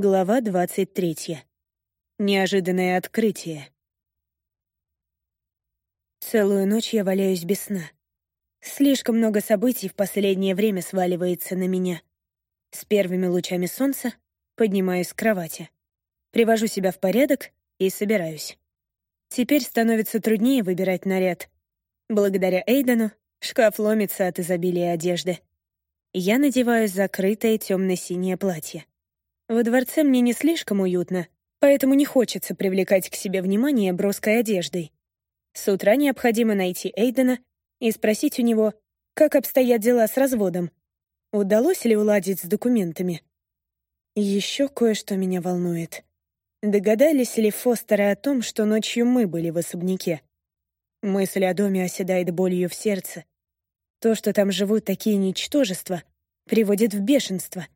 Глава 23. Неожиданное открытие. Целую ночь я валяюсь без сна. Слишком много событий в последнее время сваливается на меня. С первыми лучами солнца поднимаюсь с кровати. Привожу себя в порядок и собираюсь. Теперь становится труднее выбирать наряд. Благодаря Эйдену шкаф ломится от изобилия одежды. Я надеваю закрытое темно-синее платье. Во дворце мне не слишком уютно, поэтому не хочется привлекать к себе внимание броской одеждой. С утра необходимо найти Эйдена и спросить у него, как обстоят дела с разводом. Удалось ли уладить с документами? Еще кое-что меня волнует. Догадались ли Фостеры о том, что ночью мы были в особняке? Мысль о доме оседает болью в сердце. То, что там живут такие ничтожества, приводит в бешенство.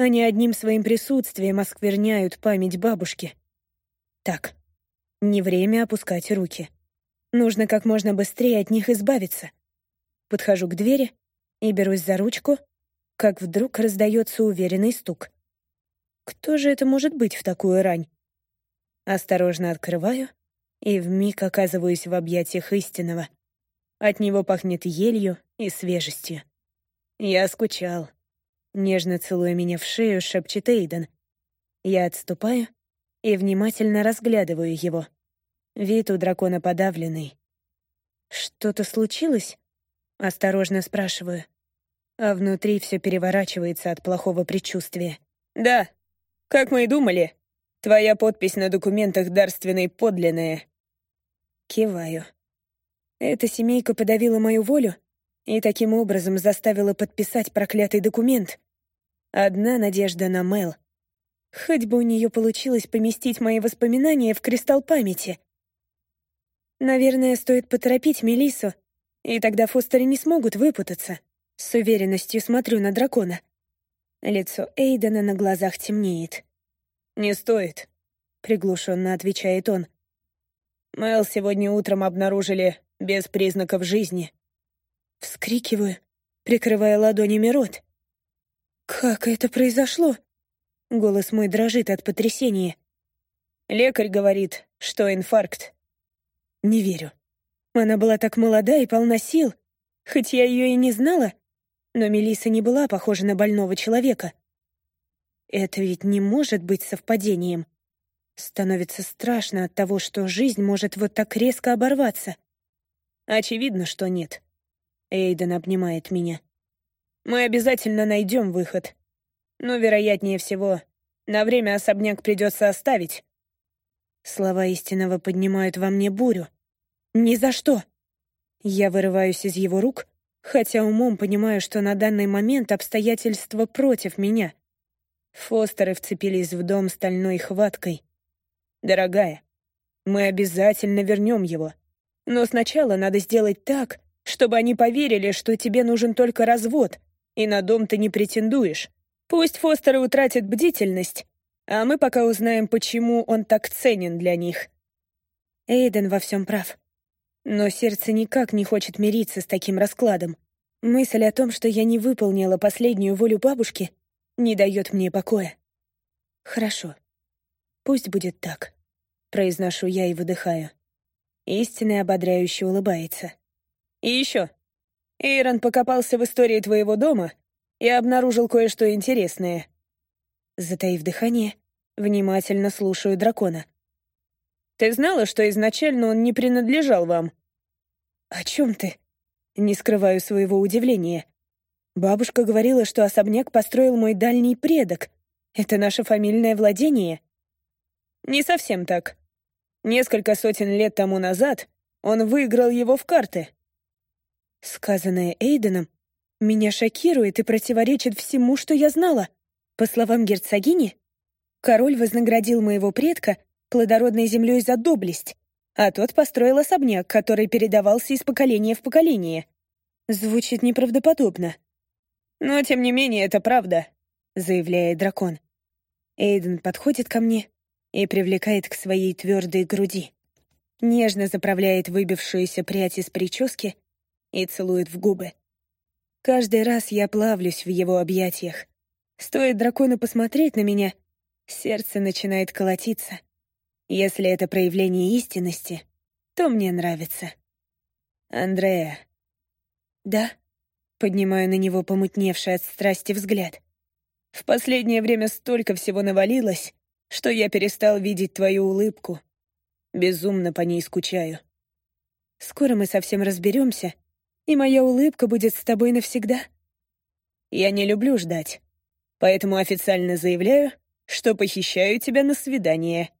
Они одним своим присутствием оскверняют память бабушки. Так, не время опускать руки. Нужно как можно быстрее от них избавиться. Подхожу к двери и берусь за ручку, как вдруг раздается уверенный стук. Кто же это может быть в такую рань? Осторожно открываю и вмиг оказываюсь в объятиях истинного. От него пахнет елью и свежестью. Я скучал. Нежно целуя меня в шею, шепчет Эйден. Я отступаю и внимательно разглядываю его. Вид у дракона подавленный. «Что-то случилось?» Осторожно спрашиваю. А внутри все переворачивается от плохого предчувствия. «Да, как мы и думали. Твоя подпись на документах дарственной подлинная». Киваю. Эта семейка подавила мою волю и таким образом заставила подписать проклятый документ. Одна надежда на Мел. Хоть бы у нее получилось поместить мои воспоминания в кристалл памяти. Наверное, стоит поторопить Мелиссу, и тогда Фостеры не смогут выпутаться. С уверенностью смотрю на дракона. Лицо Эйдена на глазах темнеет. «Не стоит», — приглушенно отвечает он. «Мэл сегодня утром обнаружили без признаков жизни». Вскрикиваю, прикрывая ладонями рот. «Как это произошло?» Голос мой дрожит от потрясения. Лекарь говорит, что инфаркт. Не верю. Она была так молода и полна сил. Хоть я ее и не знала, но Мелиса не была похожа на больного человека. Это ведь не может быть совпадением. Становится страшно от того, что жизнь может вот так резко оборваться. Очевидно, что нет. Эйден обнимает меня. Мы обязательно найдем выход. Но, вероятнее всего, на время особняк придется оставить. Слова истинного поднимают во мне бурю. «Ни за что!» Я вырываюсь из его рук, хотя умом понимаю, что на данный момент обстоятельства против меня. Фостеры вцепились в дом стальной хваткой. «Дорогая, мы обязательно вернем его. Но сначала надо сделать так, чтобы они поверили, что тебе нужен только развод, и на дом ты не претендуешь. Пусть Фостеры утратят бдительность, а мы пока узнаем, почему он так ценен для них. Эйден во всем прав. Но сердце никак не хочет мириться с таким раскладом. Мысль о том, что я не выполнила последнюю волю бабушки, не дает мне покоя. Хорошо. Пусть будет так. Произношу я и выдыхаю. Истинный ободряюще улыбается. И еще. Эйрон покопался в истории твоего дома и обнаружил кое-что интересное. Затаив дыхание, внимательно слушаю дракона. «Ты знала, что изначально он не принадлежал вам?» «О чем ты?» Не скрываю своего удивления. Бабушка говорила, что особняк построил мой дальний предок. Это наше фамильное владение. Не совсем так. Несколько сотен лет тому назад он выиграл его в карты. Сказанное Эйденом меня шокирует и противоречит всему, что я знала. По словам герцогини, король вознаградил моего предка плодородной землей за доблесть, а тот построил особняк, который передавался из поколения в поколение. Звучит неправдоподобно. «Но, тем не менее, это правда», — заявляет дракон. Эйден подходит ко мне и привлекает к своей твердой груди. Нежно заправляет выбившуюся прядь из прически и целует в губы. Каждый раз я плавлюсь в его объятиях. Стоит дракону посмотреть на меня, Сердце начинает колотиться. Если это проявление истинности, то мне нравится. Андрея. Да? Поднимаю на него помутневший от страсти взгляд. В последнее время столько всего навалилось, что я перестал видеть твою улыбку. Безумно по ней скучаю. Скоро мы совсем разберемся, и моя улыбка будет с тобой навсегда. Я не люблю ждать, поэтому официально заявляю, что похищаю тебя на свидание.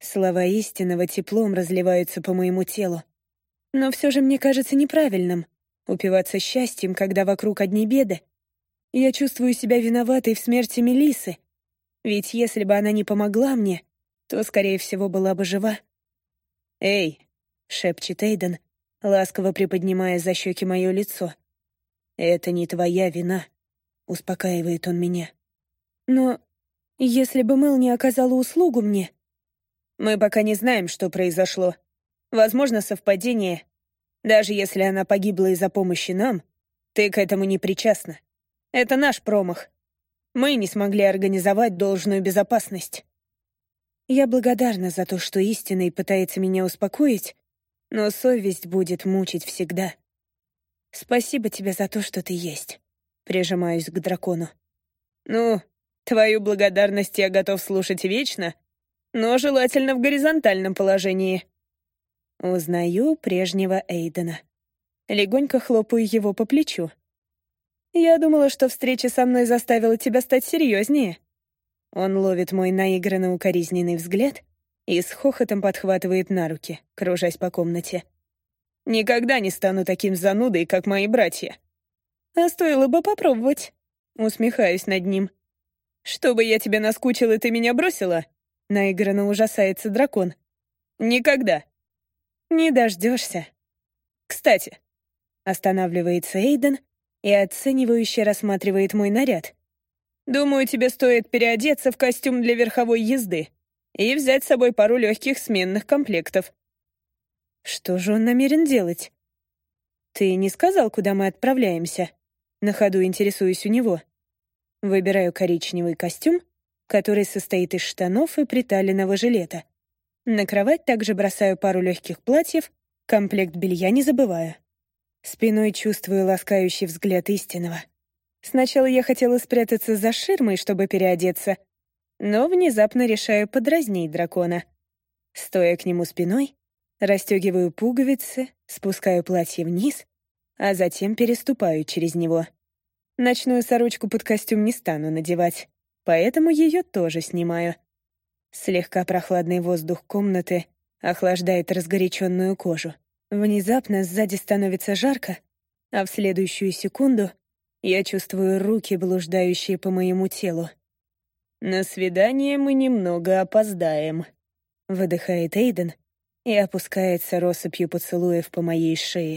Слова истинного теплом разливаются по моему телу. Но все же мне кажется неправильным упиваться счастьем, когда вокруг одни беды. Я чувствую себя виноватой в смерти Мелисы, ведь если бы она не помогла мне, то, скорее всего, была бы жива. «Эй!» — шепчет Эйден, ласково приподнимая за щеки мое лицо. «Это не твоя вина», — успокаивает он меня. «Но если бы Мэл не оказала услугу мне...» «Мы пока не знаем, что произошло. Возможно, совпадение. Даже если она погибла из-за помощи нам, ты к этому не причастна. Это наш промах. Мы не смогли организовать должную безопасность. Я благодарна за то, что истинный пытается меня успокоить, но совесть будет мучить всегда. Спасибо тебе за то, что ты есть. Прижимаюсь к дракону. Ну, твою благодарность я готов слушать вечно, но желательно в горизонтальном положении. Узнаю прежнего Эйдена. Легонько хлопаю его по плечу. Я думала, что встреча со мной заставила тебя стать серьезнее. Он ловит мой наигранно укоризненный взгляд и с хохотом подхватывает на руки, кружась по комнате. «Никогда не стану таким занудой, как мои братья». «А стоило бы попробовать», — усмехаюсь над ним. «Чтобы я тебе наскучил и ты меня бросила?» — наигранно ужасается дракон. «Никогда». «Не дождешься. «Кстати», — останавливается Эйден и оценивающе рассматривает мой наряд. Думаю, тебе стоит переодеться в костюм для верховой езды и взять с собой пару легких сменных комплектов. Что же он намерен делать? Ты не сказал, куда мы отправляемся? На ходу интересуюсь у него. Выбираю коричневый костюм, который состоит из штанов и приталенного жилета. На кровать также бросаю пару легких платьев, комплект белья не забываю. Спиной чувствую ласкающий взгляд истинного. Сначала я хотела спрятаться за ширмой, чтобы переодеться, но внезапно решаю подразнить дракона. Стоя к нему спиной, расстегиваю пуговицы, спускаю платье вниз, а затем переступаю через него. Ночную сорочку под костюм не стану надевать, поэтому ее тоже снимаю. Слегка прохладный воздух комнаты охлаждает разгоряченную кожу. Внезапно сзади становится жарко, а в следующую секунду я чувствую руки, блуждающие по моему телу. «На свидание мы немного опоздаем», — выдыхает Эйден и опускается россыпью поцелуев по моей шее.